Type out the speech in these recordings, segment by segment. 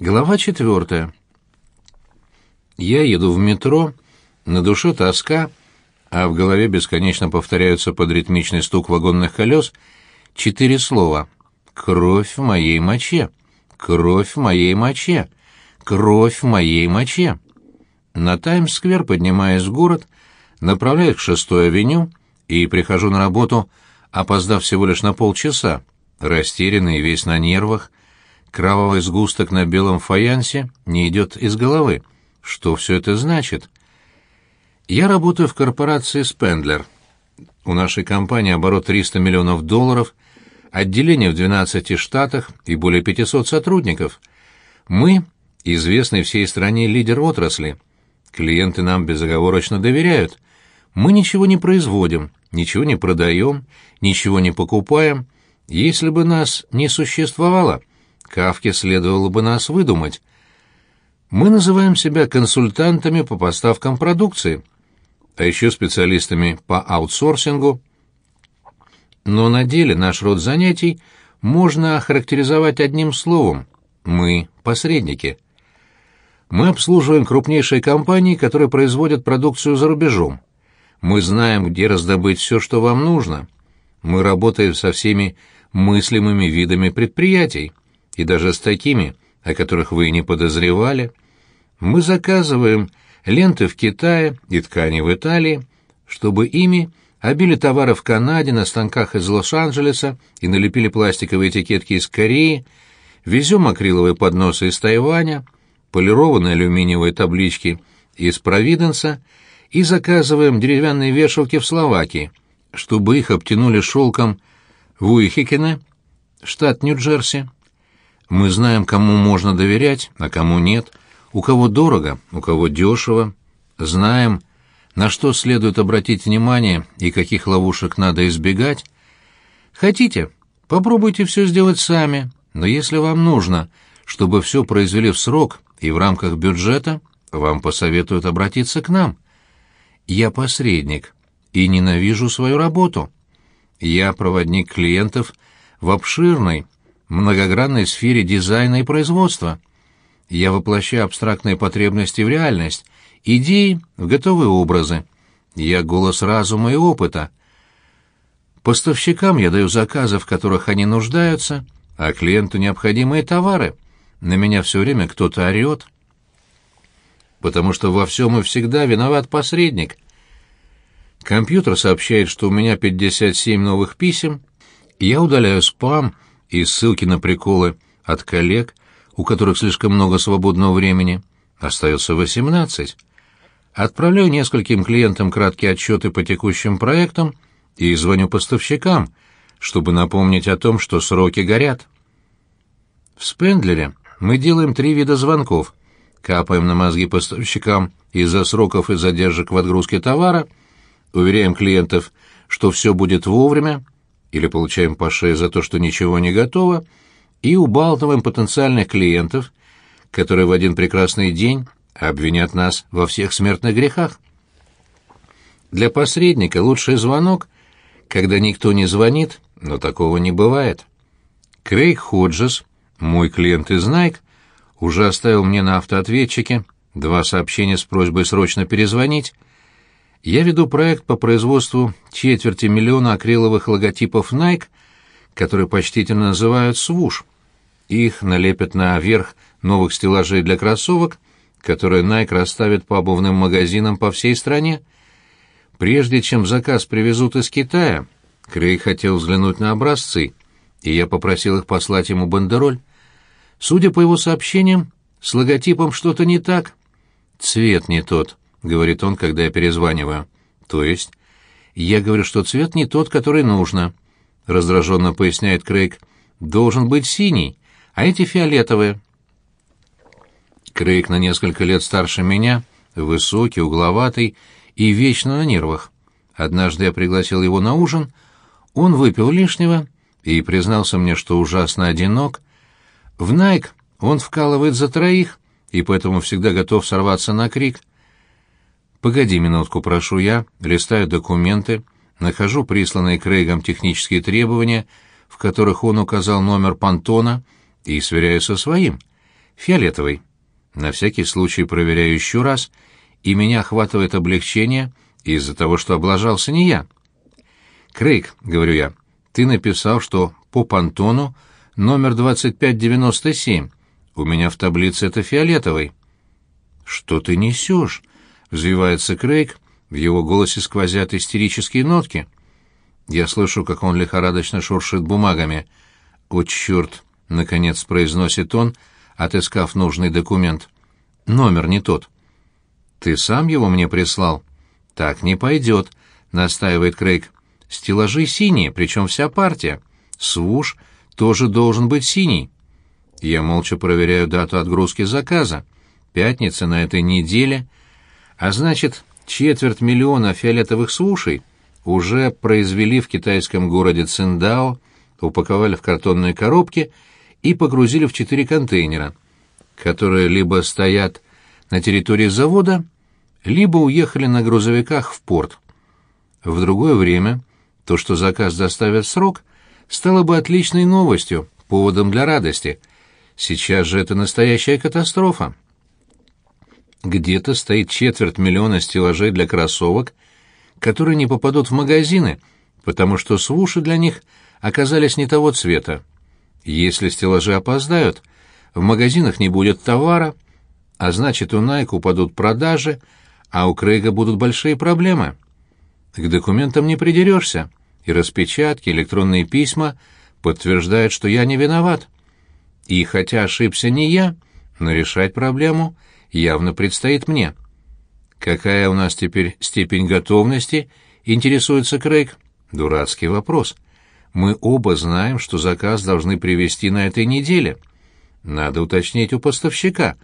Глава четвертая. Я еду в метро, на душе тоска, а в голове бесконечно повторяются под ритмичный стук вагонных колес четыре слова. «Кровь в моей моче! Кровь в моей моче! Кровь в моей моче!» На Таймс-сквер, поднимаясь в город, направляюсь к шестой авеню и прихожу на работу, опоздав всего лишь на полчаса, растерянный весь на нервах, Кровавый сгусток на белом фаянсе не идет из головы. Что все это значит? Я работаю в корпорации «Спендлер». У нашей компании оборот 300 миллионов долларов, отделение в 12 штатах и более 500 сотрудников. Мы — известный всей стране лидер отрасли. Клиенты нам безоговорочно доверяют. Мы ничего не производим, ничего не продаем, ничего не покупаем. Если бы нас не существовало, Кавке следовало бы нас выдумать. Мы называем себя консультантами по поставкам продукции, а еще специалистами по аутсорсингу. Но на деле наш род занятий можно охарактеризовать одним словом – мы – посредники. Мы обслуживаем крупнейшие компании, которые производят продукцию за рубежом. Мы знаем, где раздобыть все, что вам нужно. Мы работаем со всеми мыслимыми видами предприятий и даже с такими, о которых вы и не подозревали. Мы заказываем ленты в Китае и ткани в Италии, чтобы ими обили товары в Канаде на станках из Лос-Анджелеса и налепили пластиковые этикетки из Кореи, везем акриловые подносы из Тайваня, полированные алюминиевые таблички из Провиденса и заказываем деревянные вешалки в Словакии, чтобы их обтянули шелком в Уихикене, штат Нью-Джерси. Мы знаем, кому можно доверять, а кому нет, у кого дорого, у кого дешево. Знаем, на что следует обратить внимание и каких ловушек надо избегать. Хотите, попробуйте все сделать сами, но если вам нужно, чтобы все произвели в срок и в рамках бюджета, вам посоветуют обратиться к нам. Я посредник и ненавижу свою работу. Я проводник клиентов в обширной, многогранной сфере дизайна и производства. Я воплощаю абстрактные потребности в реальность, идеи в готовые образы. Я голос разума и опыта. Поставщикам я даю заказы, в которых они нуждаются, а клиенту необходимые товары. На меня все время кто-то орет. Потому что во всем и всегда виноват посредник. Компьютер сообщает, что у меня 57 новых писем, я удаляю спам — и ссылки на приколы от коллег, у которых слишком много свободного времени, остается 18. Отправляю нескольким клиентам краткие отчеты по текущим проектам и звоню поставщикам, чтобы напомнить о том, что сроки горят. В Спендлере мы делаем три вида звонков. Капаем на мозги поставщикам из-за сроков и задержек в отгрузке товара, уверяем клиентов, что все будет вовремя, или получаем по шее за то, что ничего не готово, и убалтываем потенциальных клиентов, которые в один прекрасный день обвинят нас во всех смертных грехах. Для посредника лучший звонок, когда никто не звонит, но такого не бывает. Крейг Ходжес, мой клиент из Nike, уже оставил мне на автоответчике два сообщения с просьбой срочно перезвонить, я веду проект по производству четверти миллиона акриловых логотипов Nike, которые почтительно называют «свуш». Их налепят на верх новых стеллажей для кроссовок, которые Nike расставит по обувным магазинам по всей стране. Прежде чем заказ привезут из Китая, Крей хотел взглянуть на образцы, и я попросил их послать ему бандероль. Судя по его сообщениям, с логотипом что-то не так. Цвет не тот. — говорит он, когда я перезваниваю. «То есть?» «Я говорю, что цвет не тот, который нужно», — раздраженно поясняет Крейг. «Должен быть синий, а эти фиолетовые». Крейг на несколько лет старше меня, высокий, угловатый и вечно на нервах. Однажды я пригласил его на ужин, он выпил лишнего и признался мне, что ужасно одинок. В Найк он вкалывает за троих и поэтому всегда готов сорваться на крик. «Погоди минутку, прошу я», листаю документы, нахожу присланные Крейгом технические требования, в которых он указал номер понтона, и сверяю со своим. Фиолетовый. На всякий случай проверяю еще раз, и меня охватывает облегчение из-за того, что облажался не я. «Крейг», — говорю я, — «ты написал, что по понтону номер 2597. У меня в таблице это фиолетовый». «Что ты несешь?» — взвивается Крейг, в его голосе сквозят истерические нотки. Я слышу, как он лихорадочно шуршит бумагами. «О, черт!» — наконец произносит он, отыскав нужный документ. «Номер не тот». «Ты сам его мне прислал?» «Так не пойдет», — настаивает Крейг. «Стеллажи синие, причем вся партия. Свуш тоже должен быть синий». Я молча проверяю дату отгрузки заказа. Пятница на этой неделе, а значит, четверть миллиона фиолетовых свушей уже произвели в китайском городе Циндао, упаковали в картонные коробки и погрузили в четыре контейнера, которые либо стоят на территории завода, либо уехали на грузовиках в порт. В другое время то, что заказ доставят в срок, стало бы отличной новостью, поводом для радости. Сейчас же это настоящая катастрофа. Где-то стоит четверть миллиона стеллажей для кроссовок, которые не попадут в магазины, потому что свуши для них оказались не того цвета. Если стеллажи опоздают, в магазинах не будет товара, а значит, у Nike упадут продажи, а у Крейга будут большие проблемы. К документам не придерешься, и распечатки, электронные письма подтверждают, что я не виноват. И хотя ошибся не я, но решать проблему — явно предстоит мне. Какая у нас теперь степень готовности, интересуется Крейг. Дурацкий вопрос. Мы оба знаем, что заказ должны привезти на этой неделе. Надо уточнить у поставщика,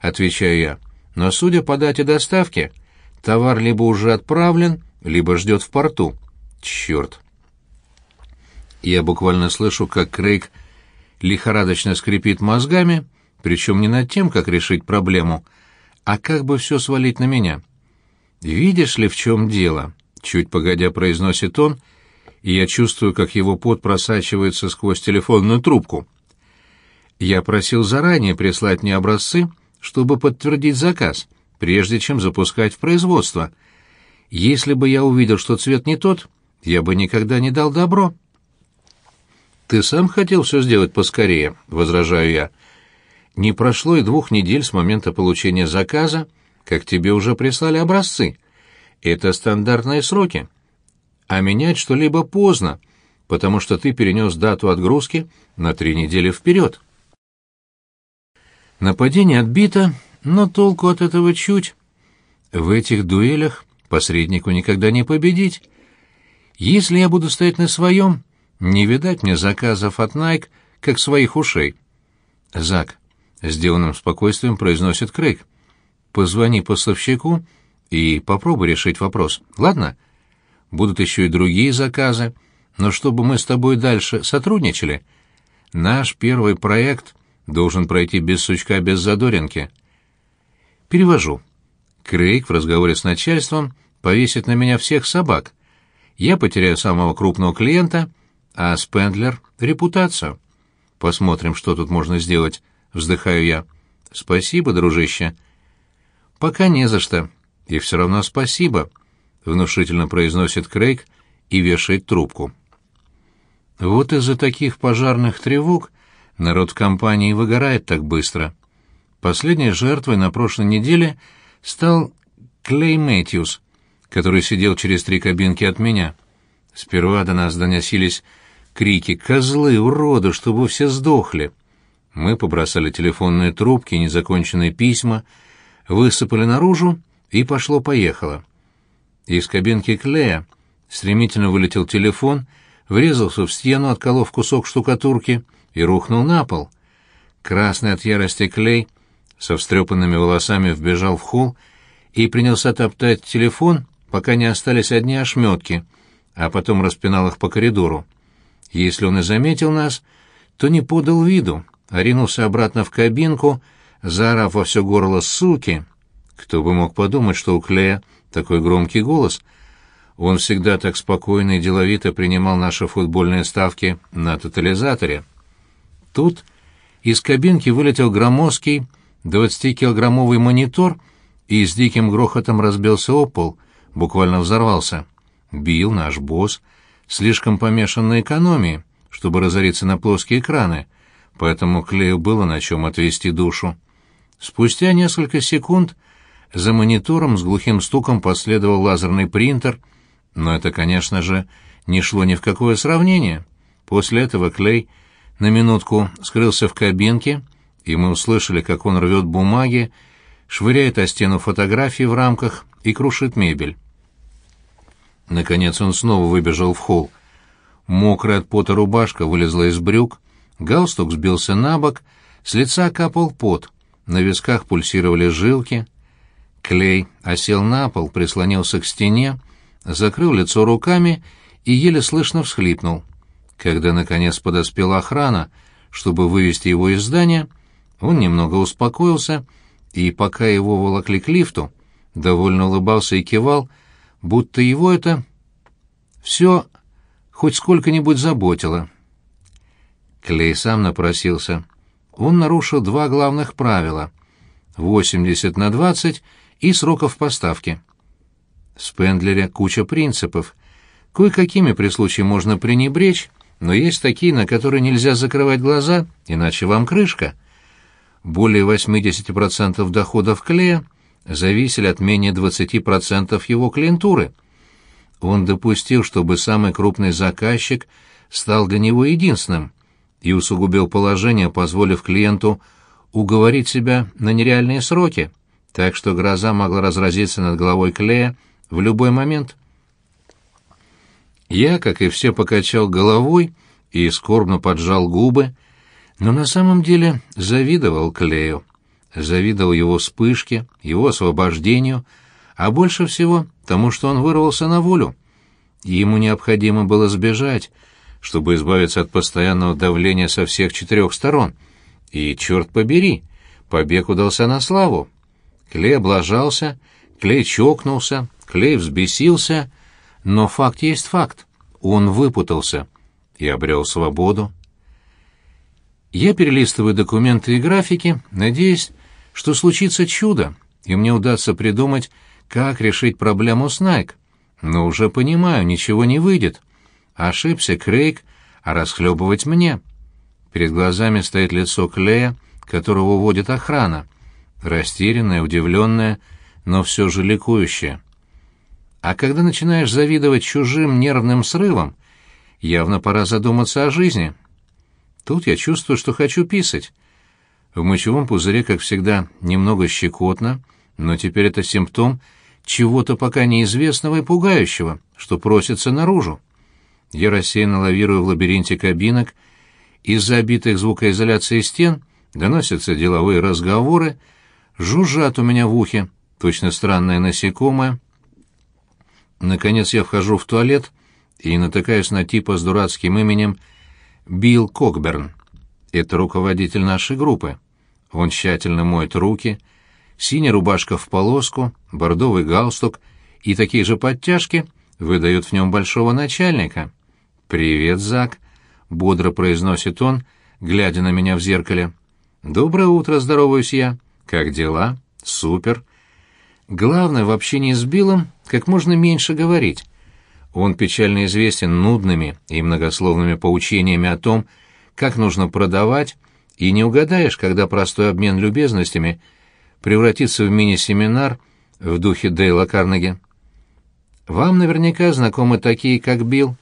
отвечаю я. Но судя по дате доставки, товар либо уже отправлен, либо ждет в порту. Черт. Я буквально слышу, как Крейг лихорадочно скрипит мозгами, причем не над тем, как решить проблему, а как бы все свалить на меня. «Видишь ли, в чем дело?» — чуть погодя произносит он, и я чувствую, как его пот просачивается сквозь телефонную трубку. Я просил заранее прислать мне образцы, чтобы подтвердить заказ, прежде чем запускать в производство. Если бы я увидел, что цвет не тот, я бы никогда не дал добро. «Ты сам хотел все сделать поскорее», — возражаю я. Не прошло и двух недель с момента получения заказа, как тебе уже прислали образцы. Это стандартные сроки. А менять что-либо поздно, потому что ты перенес дату отгрузки на три недели вперед. Нападение отбито, но толку от этого чуть. В этих дуэлях посреднику никогда не победить. Если я буду стоять на своем, не видать мне заказов от Nike, как своих ушей. Зак, сделанным спокойствием произносит Крейг. Позвони поставщику и попробуй решить вопрос. Ладно? Будут еще и другие заказы, но чтобы мы с тобой дальше сотрудничали, наш первый проект должен пройти без сучка, без задоринки. Перевожу. Крейг в разговоре с начальством повесит на меня всех собак. Я потеряю самого крупного клиента, а Спендлер — репутацию. Посмотрим, что тут можно сделать. — вздыхаю я. «Спасибо, дружище». «Пока не за что. И все равно спасибо», — внушительно произносит Крейг и вешает трубку. Вот из-за таких пожарных тревог народ в компании выгорает так быстро. Последней жертвой на прошлой неделе стал Клей Мэтьюс, который сидел через три кабинки от меня. Сперва до нас доносились крики «Козлы, уроды, чтобы все сдохли!» Мы побросали телефонные трубки, незаконченные письма, высыпали наружу, и пошло-поехало. Из кабинки Клея стремительно вылетел телефон, врезался в стену, отколов кусок штукатурки и рухнул на пол. Красный от ярости Клей со встрепанными волосами вбежал в холл и принялся топтать телефон, пока не остались одни ошметки, а потом распинал их по коридору. Если он и заметил нас, то не подал виду, ринулся обратно в кабинку, заорав во все горло «суки». Кто бы мог подумать, что у Клея такой громкий голос. Он всегда так спокойно и деловито принимал наши футбольные ставки на тотализаторе. Тут из кабинки вылетел громоздкий 20-килограммовый монитор и с диким грохотом разбился о пол, буквально взорвался. Бил наш босс, слишком помешан на экономии, чтобы разориться на плоские экраны, поэтому Клею было на чем отвести душу. Спустя несколько секунд за монитором с глухим стуком последовал лазерный принтер, но это, конечно же, не шло ни в какое сравнение. После этого Клей на минутку скрылся в кабинке, и мы услышали, как он рвет бумаги, швыряет о стену фотографии в рамках и крушит мебель. Наконец он снова выбежал в холл. Мокрая от пота рубашка вылезла из брюк, галстук сбился на бок, с лица капал пот, на висках пульсировали жилки. Клей осел на пол, прислонился к стене, закрыл лицо руками и еле слышно всхлипнул. Когда, наконец, подоспела охрана, чтобы вывести его из здания, он немного успокоился, и пока его волокли к лифту, довольно улыбался и кивал, будто его это все хоть сколько-нибудь заботило. Клей сам напросился. Он нарушил два главных правила — 80 на 20 и сроков поставки. Спендлере куча принципов. Кое-какими при случае можно пренебречь, но есть такие, на которые нельзя закрывать глаза, иначе вам крышка. Более 80% доходов Клея зависели от менее 20% его клиентуры. Он допустил, чтобы самый крупный заказчик стал для него единственным и усугубил положение, позволив клиенту уговорить себя на нереальные сроки, так что гроза могла разразиться над головой Клея в любой момент. Я, как и все, покачал головой и скорбно поджал губы, но на самом деле завидовал Клею. Завидовал его вспышке, его освобождению, а больше всего тому, что он вырвался на волю. Ему необходимо было сбежать, чтобы избавиться от постоянного давления со всех четырех сторон. И, черт побери, побег удался на славу. Клей облажался, Клей чокнулся, Клей взбесился, но факт есть факт. Он выпутался и обрел свободу. Я перелистываю документы и графики, надеясь, что случится чудо, и мне удастся придумать, как решить проблему с Найк. Но уже понимаю, ничего не выйдет. Ошибся Крейг, а расхлебывать мне. Перед глазами стоит лицо Клея, которого уводит охрана. Растерянное, удивленное, но все же ликующее. А когда начинаешь завидовать чужим нервным срывам, явно пора задуматься о жизни. Тут я чувствую, что хочу писать. В мочевом пузыре, как всегда, немного щекотно, но теперь это симптом чего-то пока неизвестного и пугающего, что просится наружу. Я рассеянно лавирую в лабиринте кабинок, из-за обитых звукоизоляцией стен доносятся деловые разговоры, жужжат у меня в ухе, точно странное насекомое. Наконец я вхожу в туалет и натыкаюсь на типа с дурацким именем Билл Кокберн. Это руководитель нашей группы. Он тщательно моет руки, синяя рубашка в полоску, бордовый галстук и такие же подтяжки выдают в нем большого начальника. «Привет, Зак», — бодро произносит он, глядя на меня в зеркале. «Доброе утро, здороваюсь я. Как дела? Супер». Главное в общении с Биллом как можно меньше говорить. Он печально известен нудными и многословными поучениями о том, как нужно продавать, и не угадаешь, когда простой обмен любезностями превратится в мини-семинар в духе Дейла Карнеги. Вам наверняка знакомы такие, как Билл.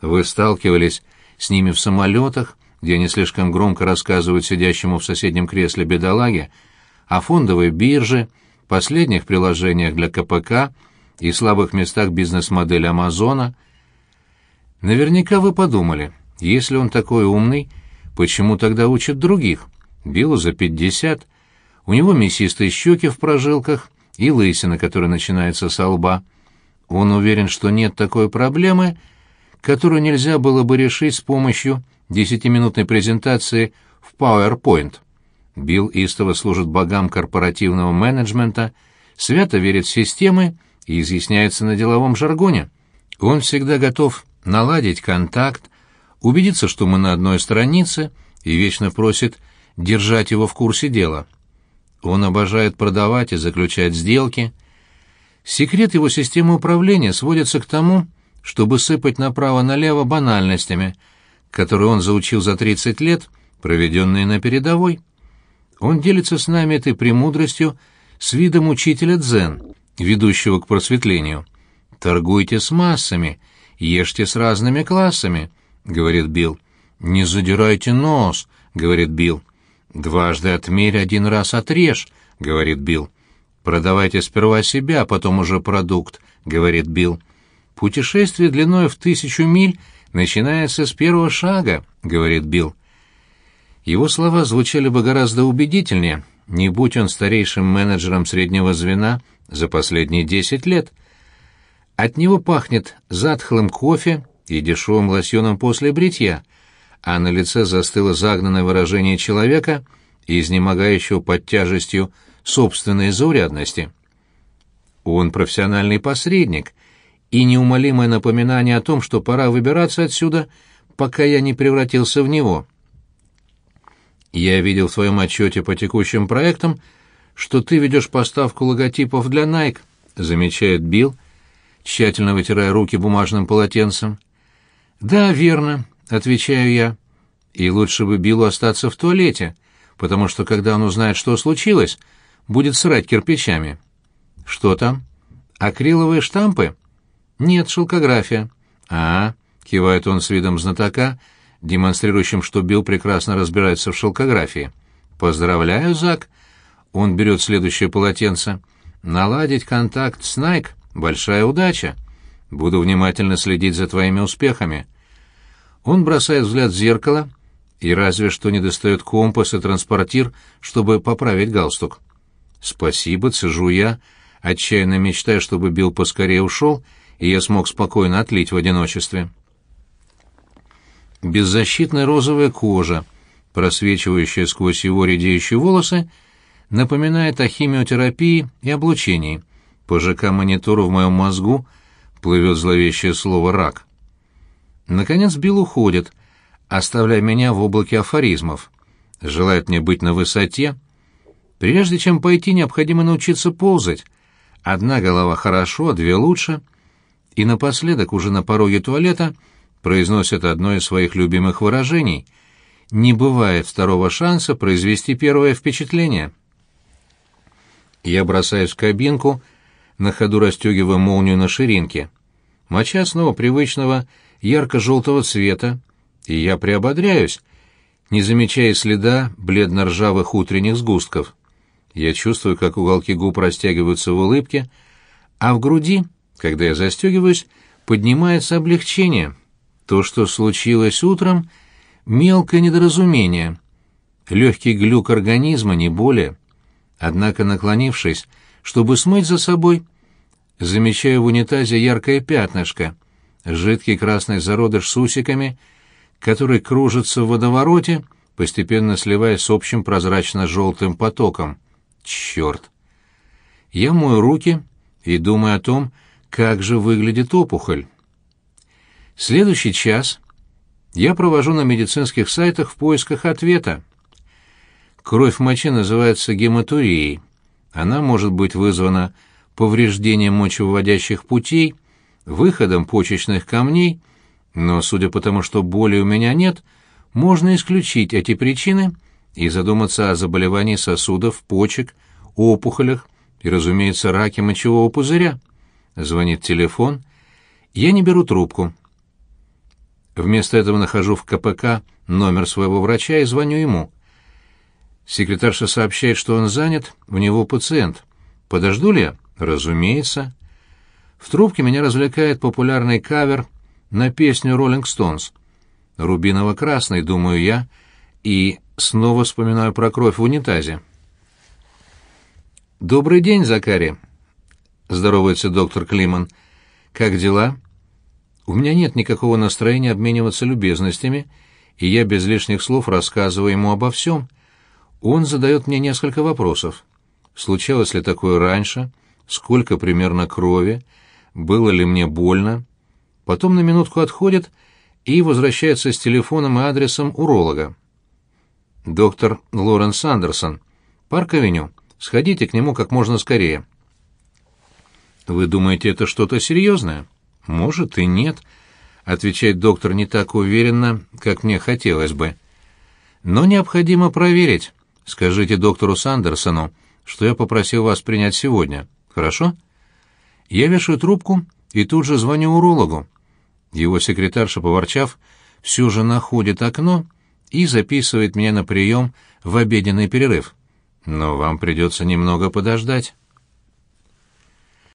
Вы сталкивались с ними в самолетах, где они слишком громко рассказывают сидящему в соседнем кресле бедолаге о фондовой бирже, последних приложениях для КПК и слабых местах бизнес-модели Амазона. Наверняка вы подумали, если он такой умный, почему тогда учит других? Биллу за пятьдесят, у него мясистые щеки в прожилках и лысина, которая начинается со лба. Он уверен, что нет такой проблемы, которую нельзя было бы решить с помощью десятиминутной презентации в PowerPoint. Билл истово служит богам корпоративного менеджмента, свято верит в системы и изъясняется на деловом жаргоне. Он всегда готов наладить контакт, убедиться, что мы на одной странице, и вечно просит держать его в курсе дела. Он обожает продавать и заключать сделки. Секрет его системы управления сводится к тому, чтобы сыпать направо-налево банальностями, которые он заучил за 30 лет, проведенные на передовой. Он делится с нами этой премудростью с видом учителя дзен, ведущего к просветлению. «Торгуйте с массами, ешьте с разными классами», — говорит Билл. «Не задирайте нос», — говорит Билл. «Дважды отмерь, один раз отрежь», — говорит Билл. «Продавайте сперва себя, потом уже продукт», — говорит Билл. «Путешествие длиной в тысячу миль начинается с первого шага», — говорит Билл. Его слова звучали бы гораздо убедительнее, не будь он старейшим менеджером среднего звена за последние десять лет. От него пахнет затхлым кофе и дешевым лосьоном после бритья, а на лице застыло загнанное выражение человека, изнемогающего под тяжестью собственной заурядности. Он профессиональный посредник и неумолимое напоминание о том, что пора выбираться отсюда, пока я не превратился в него. Я видел в твоем отчете по текущим проектам, что ты ведешь поставку логотипов для Nike, замечает Билл, тщательно вытирая руки бумажным полотенцем. Да, верно, отвечаю я. И лучше бы Биллу остаться в туалете, потому что когда он узнает, что случилось, будет срать кирпичами. Что там? Акриловые штампы? Нет, шелкография. А, кивает он с видом знатока, демонстрирующим, что Билл прекрасно разбирается в шелкографии. Поздравляю, Зак. Он берет следующее полотенце. Наладить контакт с Найк — большая удача. Буду внимательно следить за твоими успехами. Он бросает взгляд в зеркало и разве что не достает компас и транспортир, чтобы поправить галстук. «Спасибо, цежу я», отчаянно мечтая, чтобы Билл поскорее ушел, и я смог спокойно отлить в одиночестве. Беззащитная розовая кожа, просвечивающая сквозь его редеющие волосы, напоминает о химиотерапии и облучении. По ЖК-монитору в моем мозгу плывет зловещее слово «рак». Наконец Билл уходит, оставляя меня в облаке афоризмов. Желает мне быть на высоте. Прежде чем пойти, необходимо научиться ползать. Одна голова хорошо, две лучше. И напоследок, уже на пороге туалета, произносит одно из своих любимых выражений. «Не бывает второго шанса произвести первое впечатление». Я бросаюсь в кабинку, на ходу расстегивая молнию на ширинке. Моча снова привычного ярко-желтого цвета, и я приободряюсь, не замечая следа бледно-ржавых утренних сгустков. Я чувствую, как уголки губ растягиваются в улыбке, а в груди, когда я застегиваюсь, поднимается облегчение. То, что случилось утром, мелкое недоразумение. Легкий глюк организма, не более. Однако, наклонившись, чтобы смыть за собой, замечаю в унитазе яркое пятнышко, жидкий красный зародыш с усиками, который кружится в водовороте, постепенно сливаясь с общим прозрачно-желтым потоком. Черт! Я мою руки и думаю о том, как же выглядит опухоль. Следующий час я провожу на медицинских сайтах в поисках ответа. Кровь в моче называется гематурией. Она может быть вызвана повреждением мочевыводящих путей, выходом почечных камней, но, судя по тому, что боли у меня нет, можно исключить эти причины и задуматься о заболевании сосудов, почек, опухолях и, разумеется, раке мочевого пузыря. Звонит телефон. Я не беру трубку. Вместо этого нахожу в КПК номер своего врача и звоню ему. Секретарша сообщает, что он занят, у него пациент. Подожду ли я? Разумеется. В трубке меня развлекает популярный кавер на песню «Роллинг Стоунс». Рубиново-красный, думаю я, и снова вспоминаю про кровь в унитазе. «Добрый день, Закари», — здоровается доктор Климан. «Как дела?» У меня нет никакого настроения обмениваться любезностями, и я без лишних слов рассказываю ему обо всем. Он задает мне несколько вопросов. Случалось ли такое раньше? Сколько примерно крови? Было ли мне больно? Потом на минутку отходит и возвращается с телефоном и адресом уролога. доктор Лоренс Андерсон. Парк-авеню. Сходите к нему как можно скорее». «Вы думаете, это что-то серьезное?» «Может и нет», — отвечает доктор не так уверенно, как мне хотелось бы. «Но необходимо проверить. Скажите доктору Сандерсону, что я попросил вас принять сегодня. Хорошо?» Я вешаю трубку и тут же звоню урологу. Его секретарша, поворчав, все же находит окно и записывает меня на прием в обеденный перерыв. Но вам придется немного подождать.